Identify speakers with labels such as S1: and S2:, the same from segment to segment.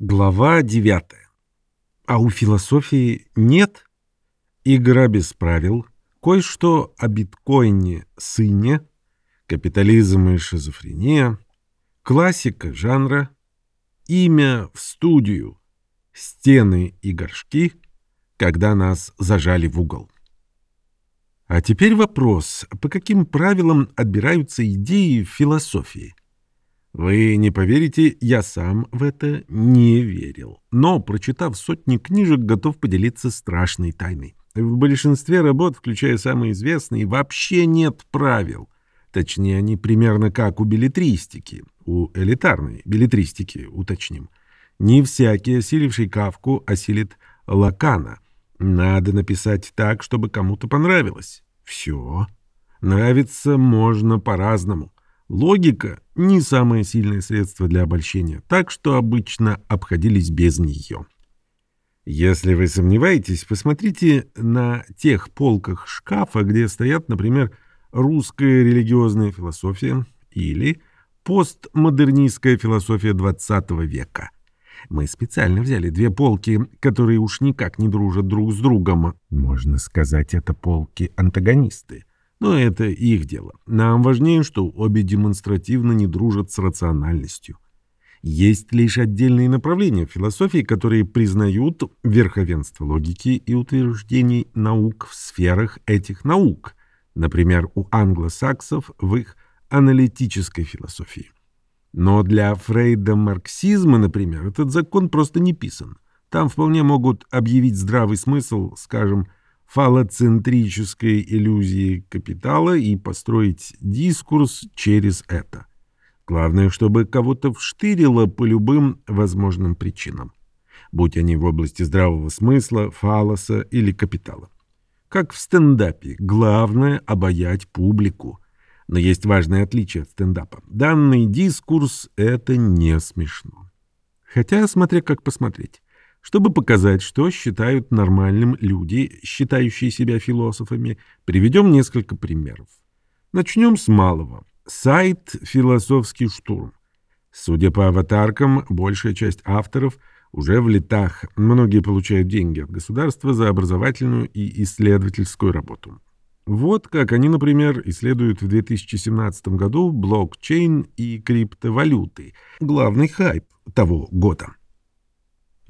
S1: Глава 9. А у философии нет? Игра без правил, кое-что о биткоине сыне, капитализм и шизофрения, классика жанра, имя в студию, стены и горшки, когда нас зажали в угол. А теперь вопрос, по каким правилам отбираются идеи в философии? Вы не поверите, я сам в это не верил. Но, прочитав сотни книжек, готов поделиться страшной тайной. В большинстве работ, включая самые известные, вообще нет правил. Точнее, они примерно как у билетристики, у элитарной билетристики, уточним. Не всякий, осиливший Кавку, осилит Лакана. Надо написать так, чтобы кому-то понравилось. Все. Нравится можно по-разному. Логика — не самое сильное средство для обольщения, так что обычно обходились без нее. Если вы сомневаетесь, посмотрите на тех полках шкафа, где стоят, например, русская религиозная философия или постмодернистская философия XX века. Мы специально взяли две полки, которые уж никак не дружат друг с другом. Можно сказать, это полки-антагонисты. Но это их дело. Нам важнее, что обе демонстративно не дружат с рациональностью. Есть лишь отдельные направления философии, которые признают верховенство логики и утверждений наук в сферах этих наук, например, у англосаксов в их аналитической философии. Но для Фрейда марксизма, например, этот закон просто не писан. Там вполне могут объявить здравый смысл, скажем, фалоцентрической иллюзии капитала и построить дискурс через это. Главное, чтобы кого-то вштырило по любым возможным причинам, будь они в области здравого смысла, фалоса или капитала. Как в стендапе, главное — обаять публику. Но есть важное отличие от стендапа. Данный дискурс — это не смешно. Хотя, смотря как посмотреть. Чтобы показать, что считают нормальным люди, считающие себя философами, приведем несколько примеров. Начнем с малого. Сайт «Философский штурм». Судя по аватаркам, большая часть авторов уже в летах. Многие получают деньги от государства за образовательную и исследовательскую работу. Вот как они, например, исследуют в 2017 году блокчейн и криптовалюты. Главный хайп того года.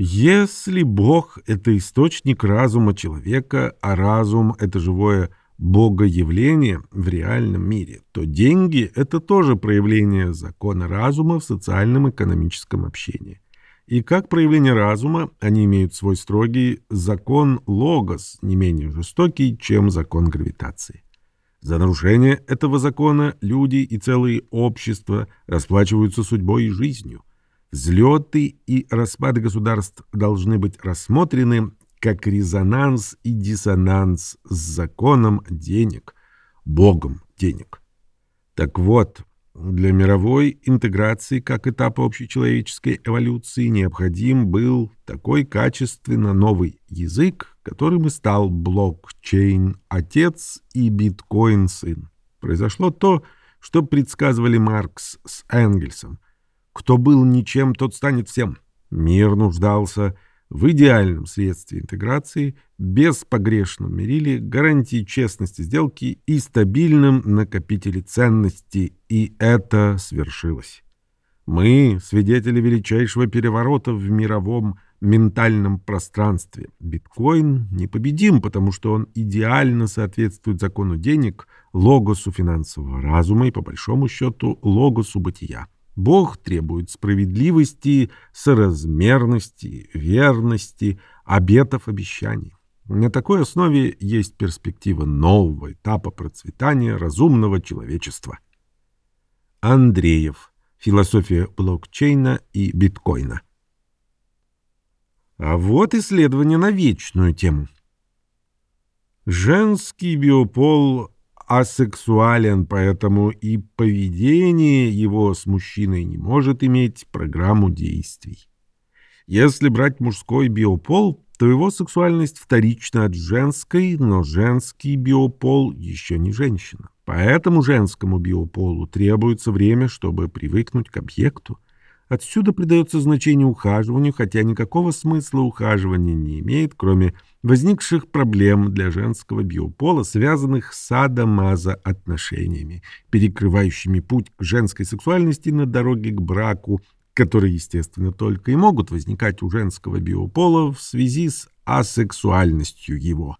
S1: Если Бог — это источник разума человека, а разум — это живое богоявление в реальном мире, то деньги — это тоже проявление закона разума в социальном экономическом общении. И как проявление разума они имеют свой строгий закон логос, не менее жестокий, чем закон гравитации. За нарушение этого закона люди и целые общества расплачиваются судьбой и жизнью. Взлеты и распады государств должны быть рассмотрены как резонанс и диссонанс с законом денег, богом денег. Так вот, для мировой интеграции как этапа общечеловеческой эволюции необходим был такой качественно новый язык, которым и стал блокчейн-отец и биткоин-сын. Произошло то, что предсказывали Маркс с Энгельсом – кто был ничем, тот станет всем. Мир нуждался в идеальном средстве интеграции, без погрешном мериле, гарантии честности сделки и стабильном накопителе ценностей, и это свершилось. Мы — свидетели величайшего переворота в мировом ментальном пространстве. Биткоин непобедим, потому что он идеально соответствует закону денег, логосу финансового разума и, по большому счету, логосу бытия. Бог требует справедливости, соразмерности, верности, обетов, обещаний. На такой основе есть перспектива нового этапа процветания разумного человечества. Андреев. Философия блокчейна и биткоина. А вот исследование на вечную тему. Женский биопол асексуален, поэтому и поведение его с мужчиной не может иметь программу действий. Если брать мужской биопол, то его сексуальность вторична от женской, но женский биопол еще не женщина. Поэтому женскому биополу требуется время, чтобы привыкнуть к объекту. Отсюда придается значение ухаживанию, хотя никакого смысла ухаживания не имеет, кроме возникших проблем для женского биопола, связанных с садомазо отношениями, перекрывающими путь к женской сексуальности на дороге к браку, которые, естественно, только и могут возникать у женского биопола в связи с асексуальностью его.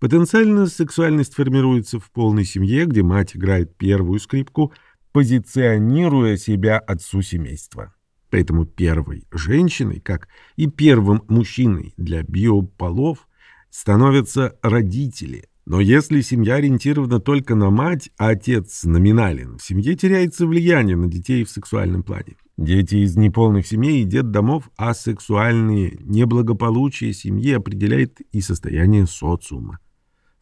S1: Потенциально сексуальность формируется в полной семье, где мать играет первую скрипку, позиционируя себя отцу семейства. Поэтому первой женщиной, как и первым мужчиной для биополов, становятся родители. Но если семья ориентирована только на мать, а отец номинален, в семье теряется влияние на детей в сексуальном плане. Дети из неполных семей и детдомов асексуальные, неблагополучие семьи определяет и состояние социума.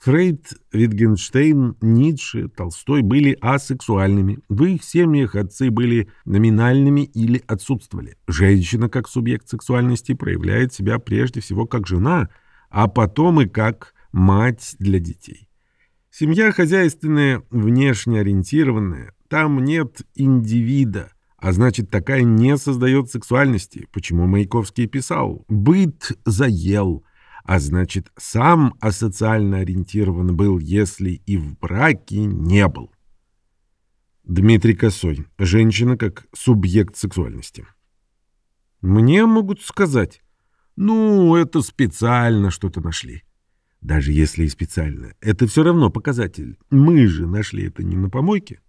S1: Фрейд, Витгенштейн, Ницше, Толстой были асексуальными. В их семьях отцы были номинальными или отсутствовали. Женщина как субъект сексуальности проявляет себя прежде всего как жена, а потом и как мать для детей. Семья хозяйственная, внешне ориентированная, там нет индивида, а значит такая не создает сексуальности. Почему Маяковский писал «быт заел», а значит, сам асоциально ориентирован был, если и в браке не был. Дмитрий Косой. Женщина как субъект сексуальности. Мне могут сказать, ну, это специально что-то нашли. Даже если и специально, это все равно показатель. Мы же нашли это не на помойке.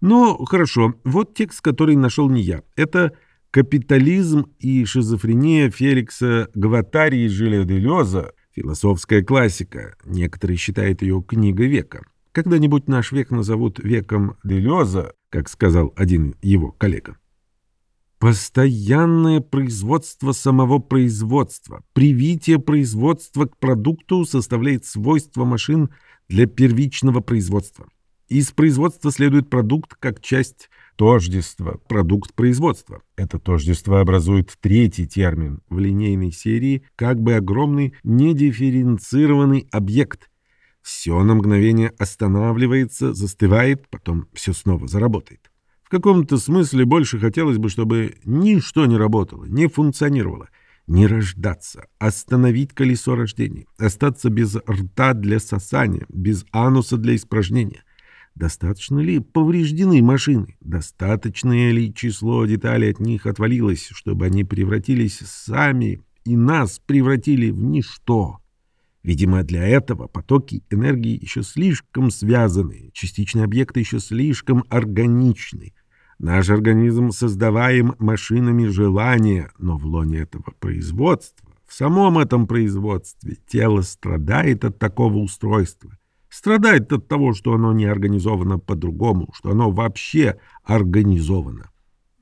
S1: Но хорошо, вот текст, который нашел не я. Это Капитализм и шизофрения Феликса Гватари и Жиля Делеза – философская классика. Некоторые считают ее книгой века. Когда-нибудь наш век назовут веком Делеза, как сказал один его коллега. Постоянное производство самого производства, привитие производства к продукту составляет свойства машин для первичного производства. Из производства следует продукт как часть Тождество – продукт производства. Это тождество образует третий термин в линейной серии, как бы огромный недифференцированный объект. Все на мгновение останавливается, застывает, потом все снова заработает. В каком-то смысле больше хотелось бы, чтобы ничто не работало, не функционировало. Не рождаться, остановить колесо рождения, остаться без рта для сосания, без ануса для испражнения. Достаточно ли повреждены машины? Достаточное ли число деталей от них отвалилось, чтобы они превратились сами и нас превратили в ничто? Видимо, для этого потоки энергии еще слишком связаны, частичные объекты еще слишком органичны. Наш организм создаваем машинами желания, но в лоне этого производства, в самом этом производстве, тело страдает от такого устройства страдает от того, что оно не организовано по-другому, что оно вообще организовано.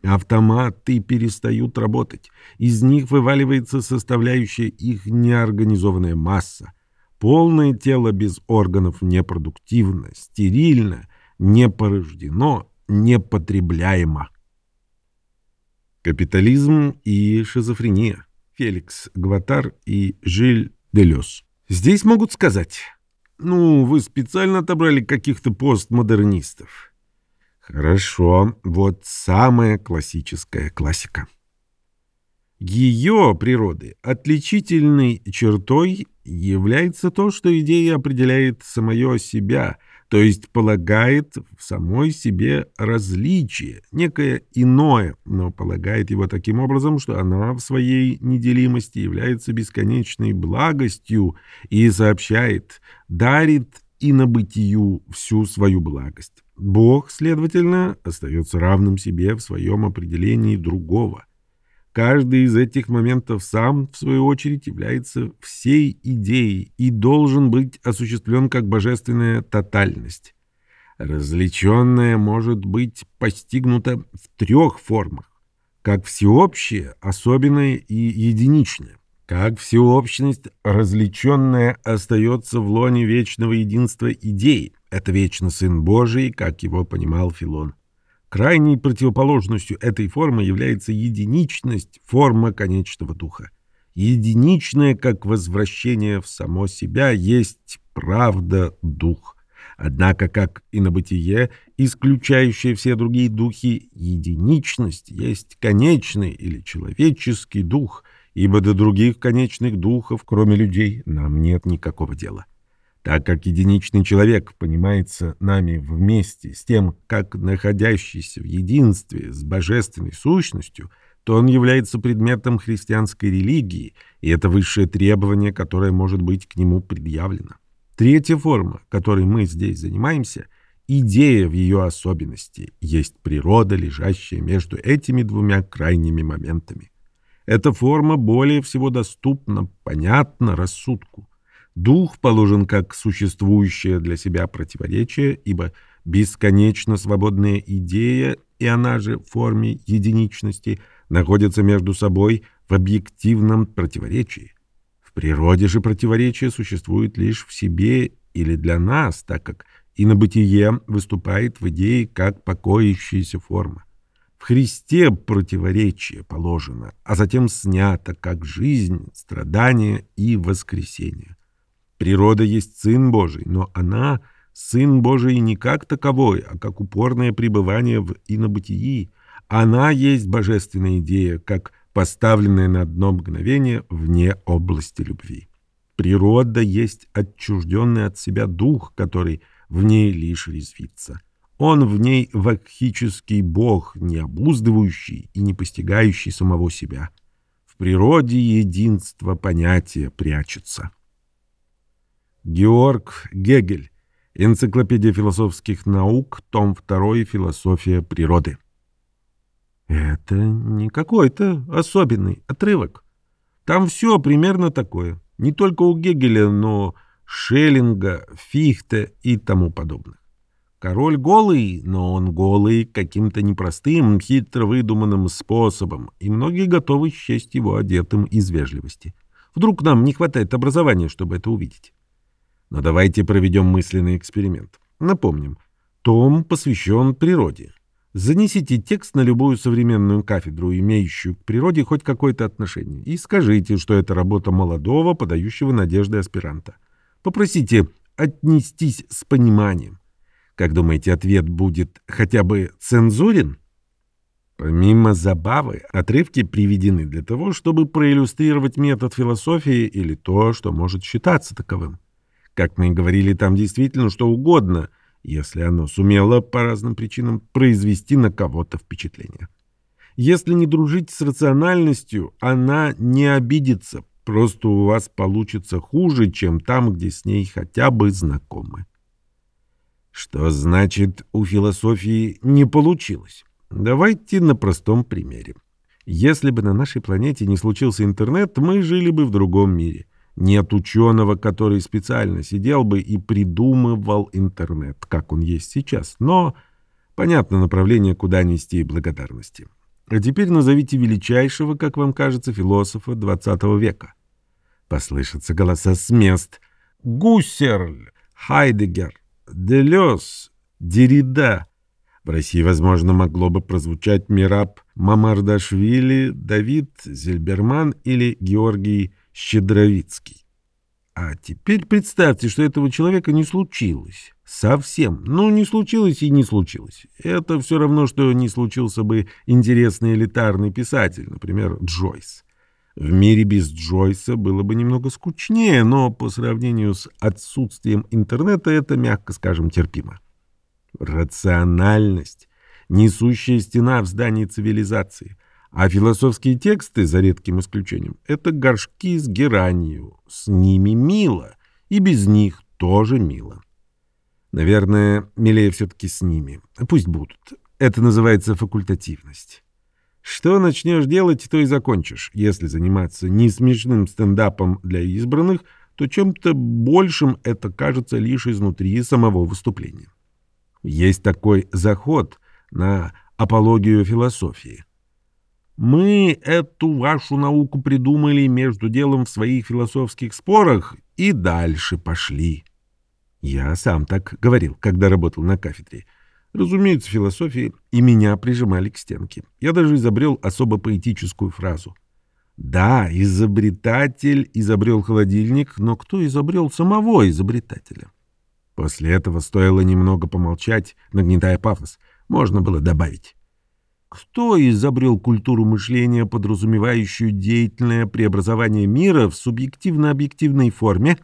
S1: Автоматы перестают работать. Из них вываливается составляющая их неорганизованная масса. Полное тело без органов непродуктивно, стерильно, не порождено, непотребляемо. Капитализм и шизофрения. Феликс Гватар и Жиль Делес. Здесь могут сказать... Ну, вы специально отобрали каких-то постмодернистов. Хорошо, вот самая классическая классика. Ее природы отличительной чертой является то, что идея определяет самое себя, то есть полагает в самой себе различие, некое иное, но полагает его таким образом, что она в своей неделимости является бесконечной благостью и сообщает, дарит и на бытию всю свою благость. Бог, следовательно, остается равным себе в своем определении другого. Каждый из этих моментов сам, в свою очередь, является всей идеей и должен быть осуществлен как божественная тотальность. Различенное может быть постигнуто в трех формах, как всеобщее, особенное и единичное. Как всеобщность, различенная остается в лоне вечного единства идей. Это вечно Сын Божий, как его понимал Филон. Крайней противоположностью этой формы является единичность, форма конечного духа. Единичное, как возвращение в само себя, есть правда дух. Однако, как и на бытие, исключающее все другие духи, единичность есть конечный или человеческий дух, ибо до других конечных духов, кроме людей, нам нет никакого дела. Так как единичный человек понимается нами вместе с тем, как находящийся в единстве с божественной сущностью, то он является предметом христианской религии, и это высшее требование, которое может быть к нему предъявлено. Третья форма, которой мы здесь занимаемся, идея в ее особенности, есть природа, лежащая между этими двумя крайними моментами. Эта форма более всего доступна, понятна рассудку. Дух положен как существующее для себя противоречие, ибо бесконечно свободная идея, и она же в форме единичности, находится между собой в объективном противоречии. В природе же противоречие существует лишь в себе или для нас, так как инобытие выступает в идее как покоящаяся форма. В Христе противоречие положено, а затем снято как жизнь, страдание и воскресение. Природа есть Сын Божий, но она — Сын Божий не как таковой, а как упорное пребывание в инобытии. Она есть божественная идея, как поставленная на одно мгновение вне области любви. Природа есть отчужденный от себя дух, который в ней лишь резвится. Он в ней вакхический бог, не обуздывающий и не постигающий самого себя. В природе единство понятия прячется. Георг Гегель. Энциклопедия философских наук, том 2, Философия природы. Это не какой-то особенный отрывок. Там все примерно такое. Не только у Гегеля, но Шеллинга, Фихте и тому подобное. Король голый, но он голый каким-то непростым, хитро выдуманным способом, и многие готовы счесть его одетым из вежливости. Вдруг нам не хватает образования, чтобы это увидеть. Но давайте проведем мысленный эксперимент. Напомним, том посвящен природе. Занесите текст на любую современную кафедру, имеющую к природе хоть какое-то отношение, и скажите, что это работа молодого, подающего надежды аспиранта. Попросите отнестись с пониманием. Как думаете, ответ будет хотя бы цензурен? Помимо забавы, отрывки приведены для того, чтобы проиллюстрировать метод философии или то, что может считаться таковым. Как мы и говорили, там действительно что угодно, если оно сумело по разным причинам произвести на кого-то впечатление. Если не дружить с рациональностью, она не обидится, просто у вас получится хуже, чем там, где с ней хотя бы знакомы. Что значит у философии не получилось? Давайте на простом примере. Если бы на нашей планете не случился интернет, мы жили бы в другом мире. Нет ученого, который специально сидел бы и придумывал интернет, как он есть сейчас. Но понятно направление, куда нести благодарности. А теперь назовите величайшего, как вам кажется, философа XX века. Послышатся голоса с мест. Гуссерль, Хайдегер, Делес, Дерида. В России, возможно, могло бы прозвучать Мираб Мамардашвили, Давид Зельберман или Георгий Щедровицкий. А теперь представьте, что этого человека не случилось. Совсем. Ну, не случилось и не случилось. Это все равно, что не случился бы интересный элитарный писатель, например, Джойс. В мире без Джойса было бы немного скучнее, но по сравнению с отсутствием интернета это, мягко скажем, терпимо. Рациональность — несущая стена в здании цивилизации — а философские тексты, за редким исключением, это горшки с геранью. С ними мило, и без них тоже мило. Наверное, милее все-таки с ними. Пусть будут. Это называется факультативность. Что начнешь делать, то и закончишь. Если заниматься не смешным стендапом для избранных, то чем-то большим это кажется лишь изнутри самого выступления. Есть такой заход на апологию философии. Мы эту вашу науку придумали между делом в своих философских спорах и дальше пошли. Я сам так говорил, когда работал на кафедре. Разумеется, философии и меня прижимали к стенке. Я даже изобрел особо поэтическую фразу. Да, изобретатель изобрел холодильник, но кто изобрел самого изобретателя? После этого стоило немного помолчать, нагнетая пафос. Можно было добавить. Кто изобрел культуру мышления, подразумевающую деятельное преобразование мира в субъективно-объективной форме?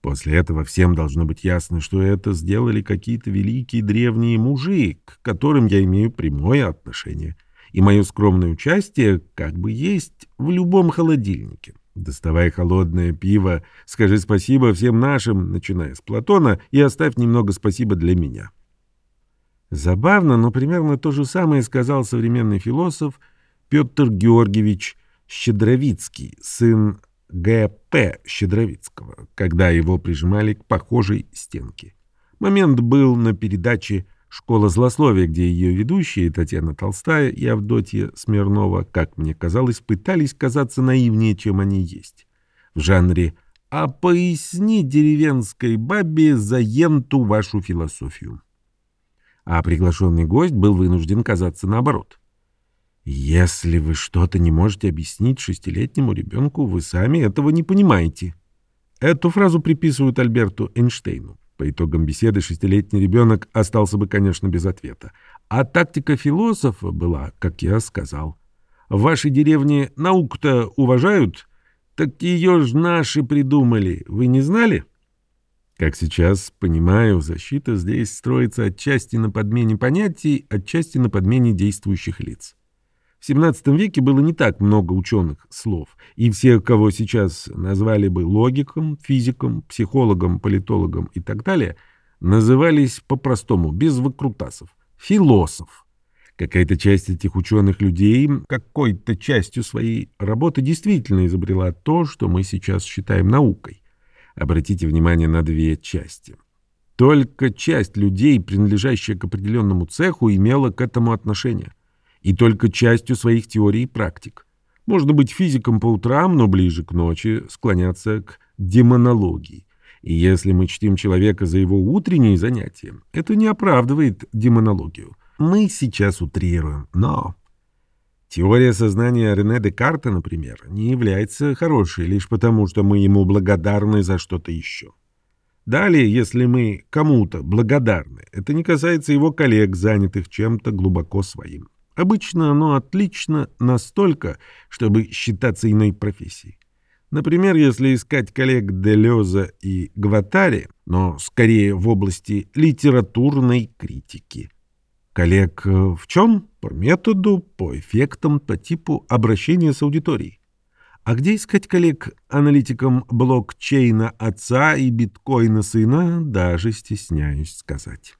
S1: После этого всем должно быть ясно, что это сделали какие-то великие древние мужи, к которым я имею прямое отношение. И мое скромное участие как бы есть в любом холодильнике. Доставай холодное пиво, скажи спасибо всем нашим, начиная с Платона, и оставь немного спасибо для меня. Забавно, но примерно то же самое сказал современный философ Петр Георгиевич Щедровицкий, сын Г.П. Щедровицкого, когда его прижимали к похожей стенке. Момент был на передаче «Школа злословия», где ее ведущие Татьяна Толстая и Авдотья Смирнова, как мне казалось, пытались казаться наивнее, чем они есть. В жанре «А поясни деревенской бабе за енту вашу философию». А приглашенный гость был вынужден казаться наоборот. Если вы что-то не можете объяснить шестилетнему ребенку, вы сами этого не понимаете. Эту фразу приписывают Альберту Эйнштейну. По итогам беседы шестилетний ребенок остался бы, конечно, без ответа. А тактика философа была, как я сказал. В вашей деревне науку-то уважают? Так ее ж наши придумали. Вы не знали? Как сейчас понимаю, защита здесь строится отчасти на подмене понятий, отчасти на подмене действующих лиц. В XVII веке было не так много ученых слов, и все, кого сейчас назвали бы логиком, физиком, психологом, политологом и так далее, назывались по-простому, без выкрутасов, философ. Какая-то часть этих ученых людей какой-то частью своей работы действительно изобрела то, что мы сейчас считаем наукой. Обратите внимание на две части. Только часть людей, принадлежащая к определенному цеху, имела к этому отношение и только частью своих теорий и практик. Можно быть физиком по утрам, но ближе к ночи склоняться к демонологии. И если мы чтим человека за его утренние занятия, это не оправдывает демонологию. Мы сейчас утрируем, но... Теория сознания Рене Декарта, например, не является хорошей лишь потому, что мы ему благодарны за что-то еще. Далее, если мы кому-то благодарны, это не касается его коллег, занятых чем-то глубоко своим. Обычно оно отлично настолько, чтобы считаться иной профессией. Например, если искать коллег Делеза и Гватари, но скорее в области литературной критики. Коллег э, в чем? По методу, по эффектам, по типу обращения с аудиторией. А где искать коллег аналитикам блокчейна отца и биткоина сына, даже стесняюсь сказать.